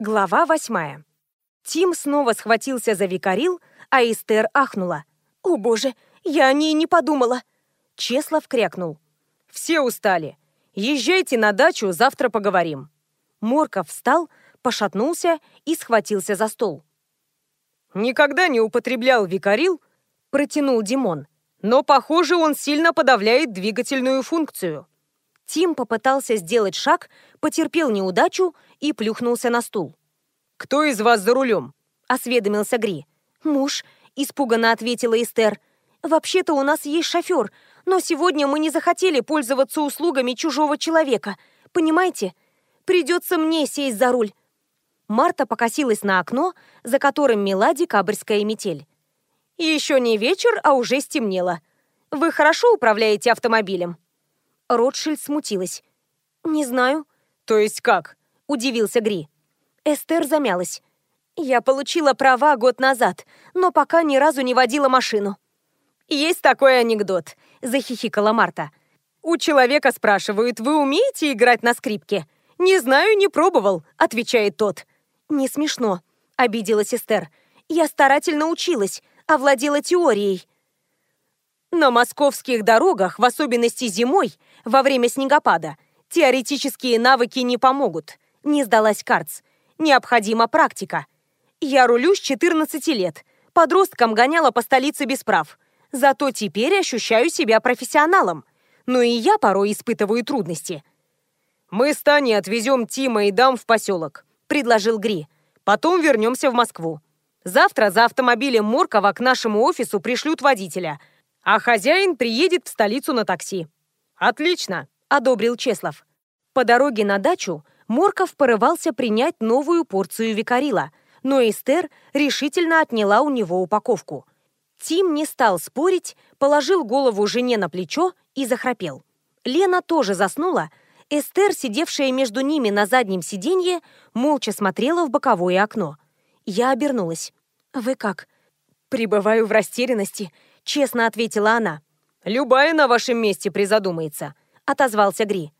Глава восьмая. Тим снова схватился за викарил, а Эстер ахнула. «О боже, я о ней не подумала!» Чеслов крякнул. «Все устали. Езжайте на дачу, завтра поговорим». Морков встал, пошатнулся и схватился за стол. «Никогда не употреблял викарил», — протянул Димон. «Но, похоже, он сильно подавляет двигательную функцию». Тим попытался сделать шаг, потерпел неудачу и плюхнулся на стул. «Кто из вас за рулем?» — осведомился Гри. «Муж», — испуганно ответила Эстер. «Вообще-то у нас есть шофер, но сегодня мы не захотели пользоваться услугами чужого человека. Понимаете? Придется мне сесть за руль». Марта покосилась на окно, за которым мела декабрьская метель. «Еще не вечер, а уже стемнело. Вы хорошо управляете автомобилем?» Ротшильд смутилась. «Не знаю». «То есть как?» – удивился Гри. Эстер замялась. «Я получила права год назад, но пока ни разу не водила машину». «Есть такой анекдот», – захихикала Марта. «У человека спрашивают, вы умеете играть на скрипке?» «Не знаю, не пробовал», – отвечает тот. «Не смешно», – обиделась Эстер. «Я старательно училась, овладела теорией». На московских дорогах, в особенности зимой, во время снегопада, теоретические навыки не помогут. Не сдалась Карц. Необходима практика. Я рулю с 14 лет. Подростком гоняла по столице без прав. Зато теперь ощущаю себя профессионалом. Но и я порой испытываю трудности. «Мы с Таней отвезем Тима и Дам в поселок», — предложил Гри. «Потом вернемся в Москву. Завтра за автомобилем Моркова к нашему офису пришлют водителя — а хозяин приедет в столицу на такси. Отлично, одобрил Чеслов. По дороге на дачу Морков порывался принять новую порцию викарила, но Эстер решительно отняла у него упаковку. Тим не стал спорить, положил голову жене на плечо и захрапел. Лена тоже заснула. Эстер, сидевшая между ними на заднем сиденье, молча смотрела в боковое окно. Я обернулась. «Вы как?» «Пребываю в растерянности», честно ответила она. «Любая на вашем месте призадумается», — отозвался Гри.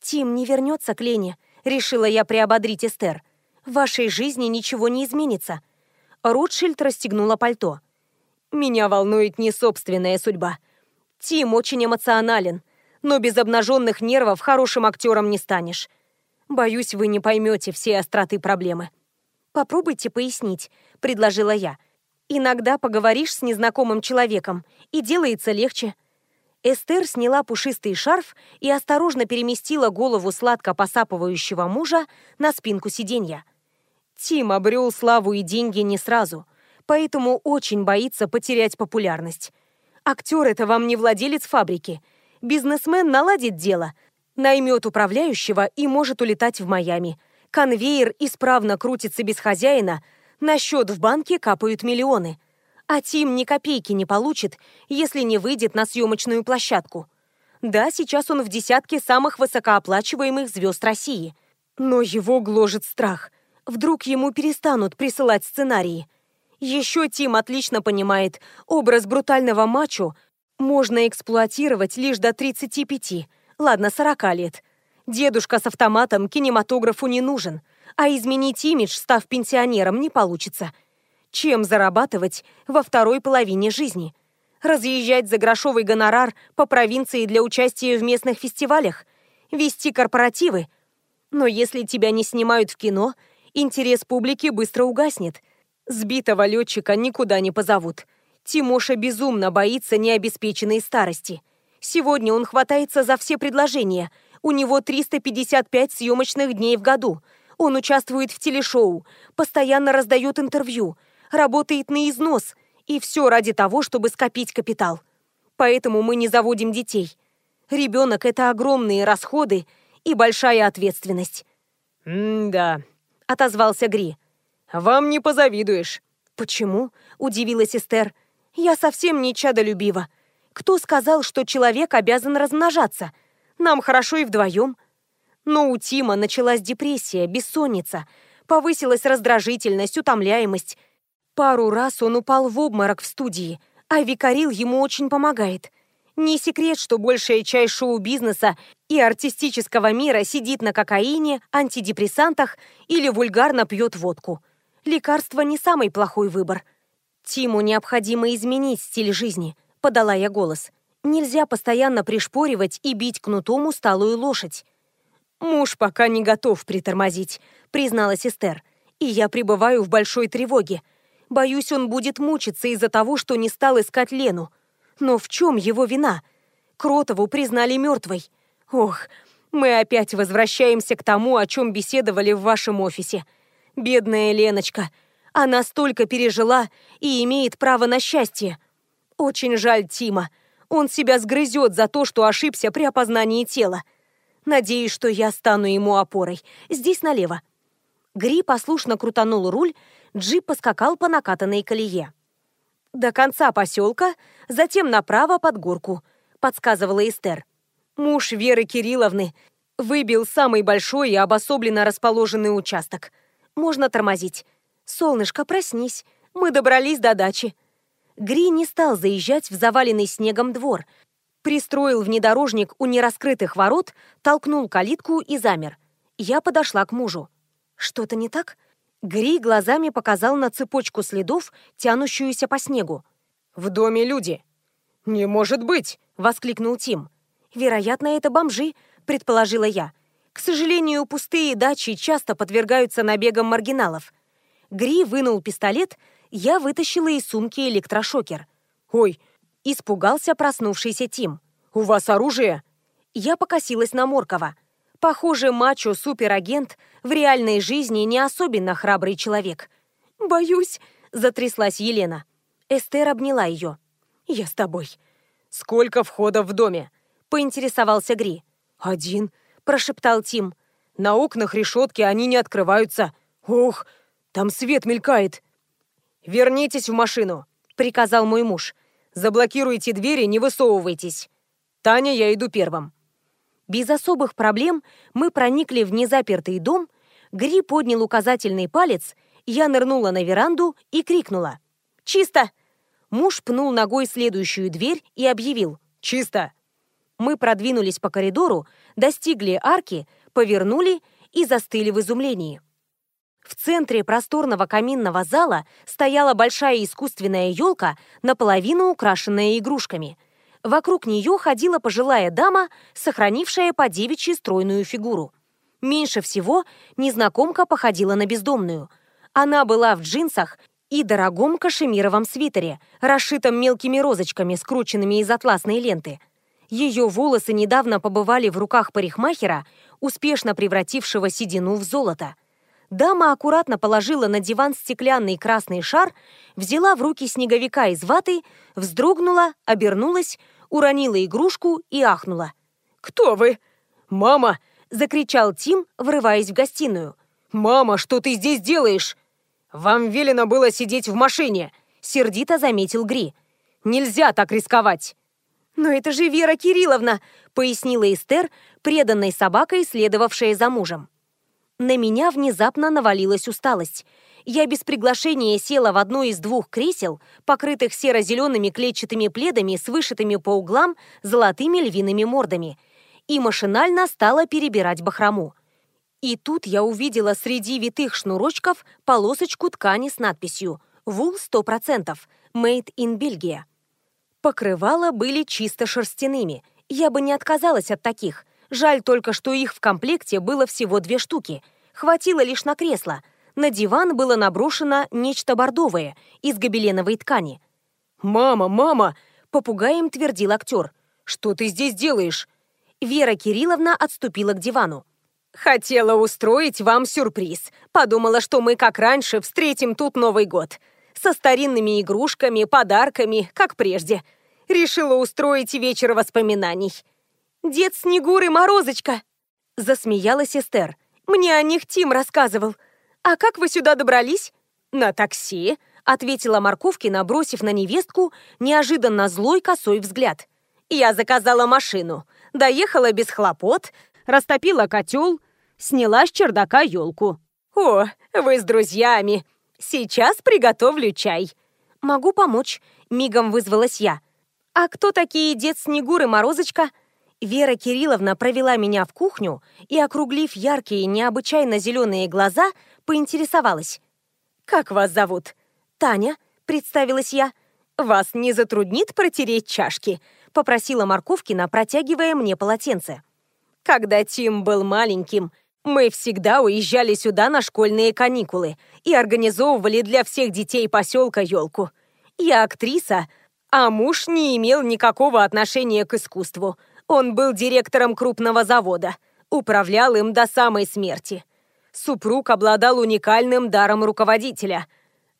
«Тим не вернется к Лене», — решила я приободрить Эстер. «В вашей жизни ничего не изменится». Ротшильд расстегнула пальто. «Меня волнует не собственная судьба. Тим очень эмоционален, но без обнаженных нервов хорошим актером не станешь. Боюсь, вы не поймете все остроты проблемы». «Попробуйте пояснить», — предложила я. Иногда поговоришь с незнакомым человеком, и делается легче. Эстер сняла пушистый шарф и осторожно переместила голову сладко посапывающего мужа на спинку сиденья. Тим обрел славу и деньги не сразу, поэтому очень боится потерять популярность. Актер — это вам не владелец фабрики. Бизнесмен наладит дело, наймет управляющего и может улетать в Майами. Конвейер исправно крутится без хозяина — на счет в банке капают миллионы. А Тим ни копейки не получит, если не выйдет на съемочную площадку. Да, сейчас он в десятке самых высокооплачиваемых звезд России. Но его гложет страх. Вдруг ему перестанут присылать сценарии. Еще Тим отлично понимает, образ брутального мачо можно эксплуатировать лишь до 35, ладно, 40 лет. Дедушка с автоматом кинематографу не нужен – а изменить имидж, став пенсионером, не получится. Чем зарабатывать во второй половине жизни? Разъезжать за грошовый гонорар по провинции для участия в местных фестивалях? Вести корпоративы? Но если тебя не снимают в кино, интерес публики быстро угаснет. Сбитого летчика никуда не позовут. Тимоша безумно боится необеспеченной старости. Сегодня он хватается за все предложения. У него 355 съемочных дней в году – он участвует в телешоу, постоянно раздает интервью, работает на износ, и все ради того, чтобы скопить капитал. Поэтому мы не заводим детей. Ребенок – это огромные расходы и большая ответственность. «М-да», – отозвался Гри. «Вам не позавидуешь». «Почему?» – удивилась Эстер. «Я совсем не чадолюбива. Кто сказал, что человек обязан размножаться? Нам хорошо и вдвоем». Но у Тима началась депрессия, бессонница, повысилась раздражительность, утомляемость. Пару раз он упал в обморок в студии, а Викарил ему очень помогает. Не секрет, что большая часть шоу-бизнеса и артистического мира сидит на кокаине, антидепрессантах или вульгарно пьет водку. Лекарство не самый плохой выбор. Тиму необходимо изменить стиль жизни, подала я голос. Нельзя постоянно пришпоривать и бить кнутом усталую лошадь. «Муж пока не готов притормозить», — призналась Эстер. «И я пребываю в большой тревоге. Боюсь, он будет мучиться из-за того, что не стал искать Лену. Но в чем его вина? Кротову признали мертвой. Ох, мы опять возвращаемся к тому, о чем беседовали в вашем офисе. Бедная Леночка. Она столько пережила и имеет право на счастье. Очень жаль Тима. Он себя сгрызет за то, что ошибся при опознании тела. Надеюсь, что я стану ему опорой. Здесь налево. Гри послушно крутанул руль, джип поскакал по накатанной колее. «До конца поселка, затем направо под горку», — подсказывала Эстер. Муж Веры Кирилловны выбил самый большой и обособленно расположенный участок. Можно тормозить. «Солнышко, проснись. Мы добрались до дачи». Гри не стал заезжать в заваленный снегом двор. Пристроил внедорожник у нераскрытых ворот, толкнул калитку и замер. Я подошла к мужу. «Что-то не так?» Гри глазами показал на цепочку следов, тянущуюся по снегу. «В доме люди». «Не может быть!» — воскликнул Тим. «Вероятно, это бомжи», — предположила я. «К сожалению, пустые дачи часто подвергаются набегам маргиналов». Гри вынул пистолет, я вытащила из сумки электрошокер. «Ой!» — испугался проснувшийся Тим. «У вас оружие?» Я покосилась на Моркова. Похоже, мачо-суперагент в реальной жизни не особенно храбрый человек. «Боюсь», — затряслась Елена. Эстер обняла ее. «Я с тобой». «Сколько входов в доме?» — поинтересовался Гри. «Один», — прошептал Тим. «На окнах решетки они не открываются. Ох, там свет мелькает». «Вернитесь в машину», — приказал мой муж. «Заблокируйте двери, не высовывайтесь. Таня, я иду первым». Без особых проблем мы проникли в незапертый дом, Гри поднял указательный палец, я нырнула на веранду и крикнула. «Чисто!» Муж пнул ногой следующую дверь и объявил. «Чисто!» Мы продвинулись по коридору, достигли арки, повернули и застыли в изумлении. В центре просторного каминного зала стояла большая искусственная елка, наполовину украшенная игрушками – Вокруг нее ходила пожилая дама, сохранившая по девичьи стройную фигуру. Меньше всего незнакомка походила на бездомную. Она была в джинсах и дорогом кашемировом свитере, расшитом мелкими розочками, скрученными из атласной ленты. Ее волосы недавно побывали в руках парикмахера, успешно превратившего седину в золото. Дама аккуратно положила на диван стеклянный красный шар, взяла в руки снеговика из ваты, вздрогнула, обернулась, уронила игрушку и ахнула. «Кто вы?» «Мама!» — закричал Тим, врываясь в гостиную. «Мама, что ты здесь делаешь?» «Вам велено было сидеть в машине», — сердито заметил Гри. «Нельзя так рисковать». «Но это же Вера Кирилловна», — пояснила Эстер, преданной собакой, следовавшая за мужем. На меня внезапно навалилась усталость. Я без приглашения села в одно из двух кресел, покрытых серо-зелеными клетчатыми пледами с вышитыми по углам золотыми львиными мордами, и машинально стала перебирать бахрому. И тут я увидела среди витых шнурочков полосочку ткани с надписью «Вул 100%, Made in Бельгия». Покрывала были чисто шерстяными. Я бы не отказалась от таких, Жаль только, что их в комплекте было всего две штуки. Хватило лишь на кресло. На диван было наброшено нечто бордовое из гобеленовой ткани. «Мама, мама!» — попугаем твердил актер. «Что ты здесь делаешь?» Вера Кирилловна отступила к дивану. «Хотела устроить вам сюрприз. Подумала, что мы, как раньше, встретим тут Новый год. Со старинными игрушками, подарками, как прежде. Решила устроить вечер воспоминаний». Дед Снегур и Морозочка!» Засмеялась Эстер. «Мне о них Тим рассказывал. А как вы сюда добрались?» «На такси», — ответила Морковкина, бросив на невестку неожиданно злой косой взгляд. «Я заказала машину, доехала без хлопот, растопила котел, сняла с чердака елку. О, вы с друзьями. Сейчас приготовлю чай». «Могу помочь», — мигом вызвалась я. «А кто такие дед Снегур и Морозочка?» Вера Кирилловна провела меня в кухню и, округлив яркие, необычайно зеленые глаза, поинтересовалась. «Как вас зовут?» «Таня», — представилась я. «Вас не затруднит протереть чашки?» — попросила Марковкина, протягивая мне полотенце. «Когда Тим был маленьким, мы всегда уезжали сюда на школьные каникулы и организовывали для всех детей поселка елку. Я актриса, а муж не имел никакого отношения к искусству. Он был директором крупного завода, управлял им до самой смерти. Супруг обладал уникальным даром руководителя.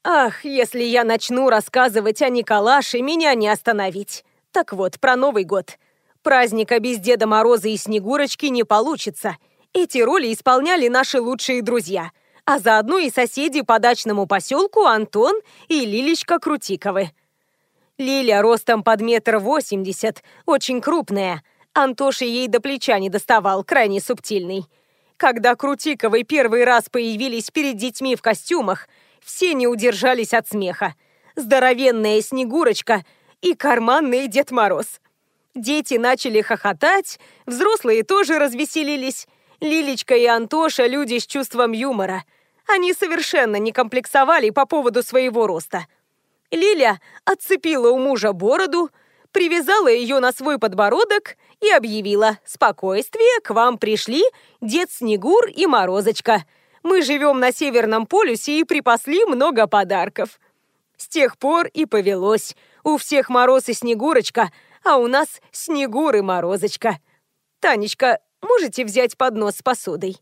Ах, если я начну рассказывать о Николаше, меня не остановить. Так вот, про Новый год. Праздника без Деда Мороза и Снегурочки не получится. Эти роли исполняли наши лучшие друзья, а заодно и соседи по дачному поселку Антон и Лилечка Крутиковы. Лиля ростом под метр восемьдесят, очень крупная. Антоша ей до плеча не доставал, крайне субтильный. Когда Крутиковы первый раз появились перед детьми в костюмах, все не удержались от смеха. Здоровенная Снегурочка и карманный Дед Мороз. Дети начали хохотать, взрослые тоже развеселились. Лилечка и Антоша – люди с чувством юмора. Они совершенно не комплексовали по поводу своего роста. Лиля отцепила у мужа бороду, привязала ее на свой подбородок и объявила «Спокойствие, к вам пришли Дед Снегур и Морозочка. Мы живем на Северном полюсе и припасли много подарков». С тех пор и повелось. У всех Мороз и Снегурочка, а у нас Снегур и Морозочка. Танечка, можете взять поднос с посудой?»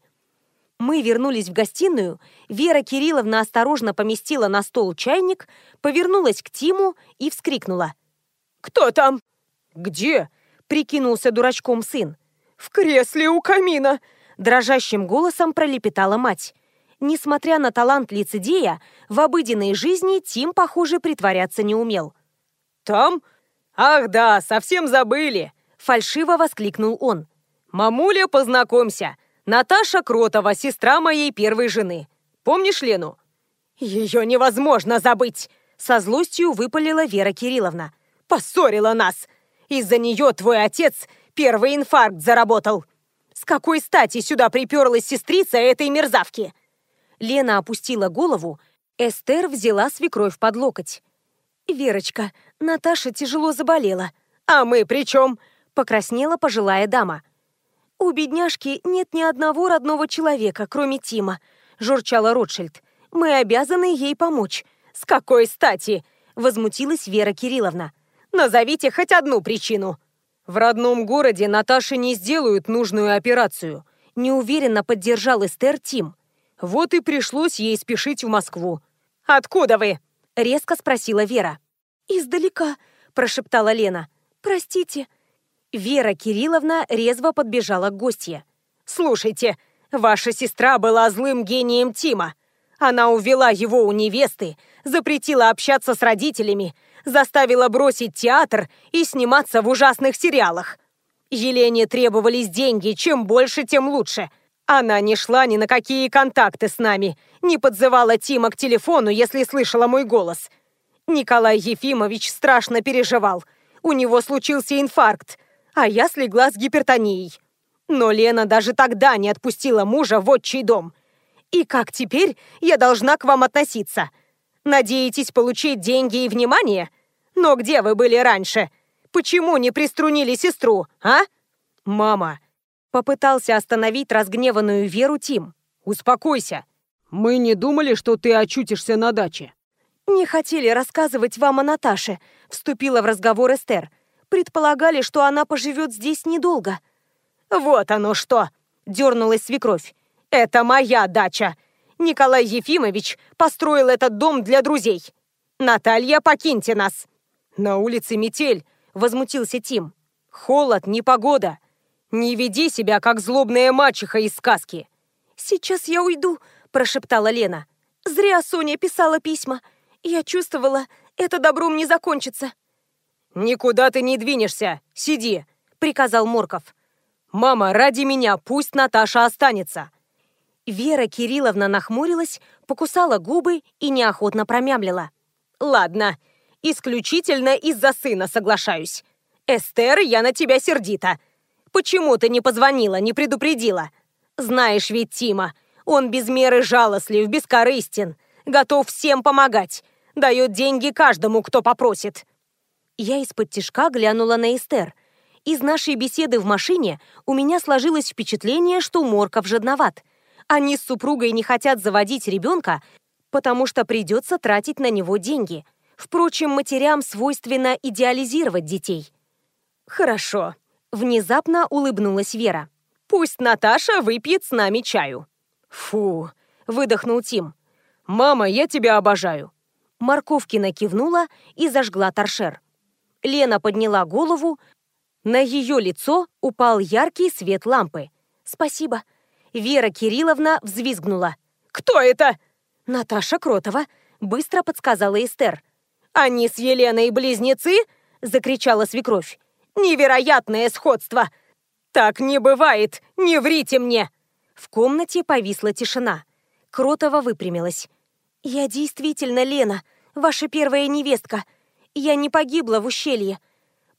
Мы вернулись в гостиную, Вера Кирилловна осторожно поместила на стол чайник, повернулась к Тиму и вскрикнула. «Кто там?» «Где?» — прикинулся дурачком сын. «В кресле у камина!» — дрожащим голосом пролепетала мать. Несмотря на талант лицедея, в обыденной жизни Тим, похоже, притворяться не умел. «Там? Ах да, совсем забыли!» — фальшиво воскликнул он. «Мамуля, познакомься! Наташа Кротова, сестра моей первой жены. Помнишь Лену?» «Ее невозможно забыть!» Со злостью выпалила Вера Кирилловна. «Поссорила нас! Из-за нее твой отец первый инфаркт заработал! С какой стати сюда приперлась сестрица этой мерзавки?» Лена опустила голову, Эстер взяла свекровь под локоть. «Верочка, Наташа тяжело заболела». «А мы при чем?» — покраснела пожилая дама. «У бедняжки нет ни одного родного человека, кроме Тима», — журчала Ротшильд. «Мы обязаны ей помочь». «С какой стати?» — возмутилась Вера Кирилловна. «Назовите хоть одну причину». «В родном городе Наташе не сделают нужную операцию», — неуверенно поддержал Эстер Тим. «Вот и пришлось ей спешить в Москву». «Откуда вы?» — резко спросила Вера. «Издалека», — прошептала Лена. «Простите». Вера Кирилловна резво подбежала к гостье. «Слушайте, ваша сестра была злым гением Тима. Она увела его у невесты, запретила общаться с родителями, заставила бросить театр и сниматься в ужасных сериалах. Елене требовались деньги, чем больше, тем лучше. Она не шла ни на какие контакты с нами, не подзывала Тима к телефону, если слышала мой голос. Николай Ефимович страшно переживал. У него случился инфаркт, а я слегла с гипертонией. Но Лена даже тогда не отпустила мужа в отчий дом. И как теперь я должна к вам относиться? Надеетесь получить деньги и внимание? Но где вы были раньше? Почему не приструнили сестру, а? Мама. Попытался остановить разгневанную Веру Тим. Успокойся. Мы не думали, что ты очутишься на даче. «Не хотели рассказывать вам о Наташе», — вступила в разговор Эстер предполагали, что она поживет здесь недолго. «Вот оно что!» — дернулась свекровь. «Это моя дача. Николай Ефимович построил этот дом для друзей. Наталья, покиньте нас!» «На улице метель», — возмутился Тим. «Холод, непогода. Не веди себя, как злобная мачеха из сказки». «Сейчас я уйду», — прошептала Лена. «Зря Соня писала письма. Я чувствовала, это добром не закончится». «Никуда ты не двинешься! Сиди!» — приказал Морков. «Мама, ради меня пусть Наташа останется!» Вера Кирилловна нахмурилась, покусала губы и неохотно промямлила. «Ладно, Исключительно из-за сына соглашаюсь. Эстер, я на тебя сердита. Почему ты не позвонила, не предупредила? Знаешь ведь Тима, он без меры жалостлив, бескорыстен, готов всем помогать, дает деньги каждому, кто попросит. Я из-под тишка глянула на Эстер. Из нашей беседы в машине у меня сложилось впечатление, что Морков жадноват. Они с супругой не хотят заводить ребенка, потому что придется тратить на него деньги. Впрочем, матерям свойственно идеализировать детей. «Хорошо», — внезапно улыбнулась Вера. «Пусть Наташа выпьет с нами чаю». «Фу», — выдохнул Тим. «Мама, я тебя обожаю». Морковкина кивнула и зажгла торшер. Лена подняла голову. На ее лицо упал яркий свет лампы. «Спасибо». Вера Кирилловна взвизгнула. «Кто это?» «Наташа Кротова», — быстро подсказала Эстер. «Они с Еленой близнецы?» — закричала свекровь. «Невероятное сходство! Так не бывает! Не врите мне!» В комнате повисла тишина. Кротова выпрямилась. «Я действительно Лена, ваша первая невестка. Я не погибла в ущелье.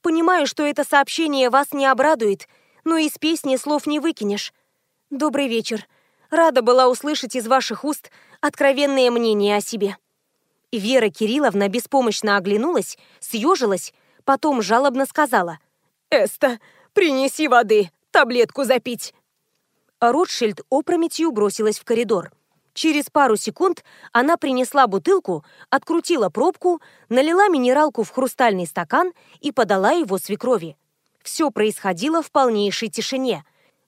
Понимаю, что это сообщение вас не обрадует, но из песни слов не выкинешь. Добрый вечер. Рада была услышать из ваших уст откровенное мнение о себе». Вера Кирилловна беспомощно оглянулась, съежилась, потом жалобно сказала. «Эста, принеси воды, таблетку запить». Ротшильд опрометью бросилась в коридор. Через пару секунд она принесла бутылку, открутила пробку, налила минералку в хрустальный стакан и подала его свекрови. Все происходило в полнейшей тишине.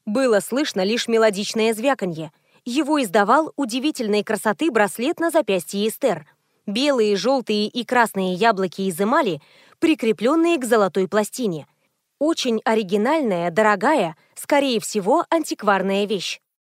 Было слышно лишь мелодичное звяканье. Его издавал удивительной красоты браслет на запястье Эстер. Белые, желтые и красные яблоки из эмали, прикрепленные к золотой пластине. Очень оригинальная, дорогая, скорее всего, антикварная вещь.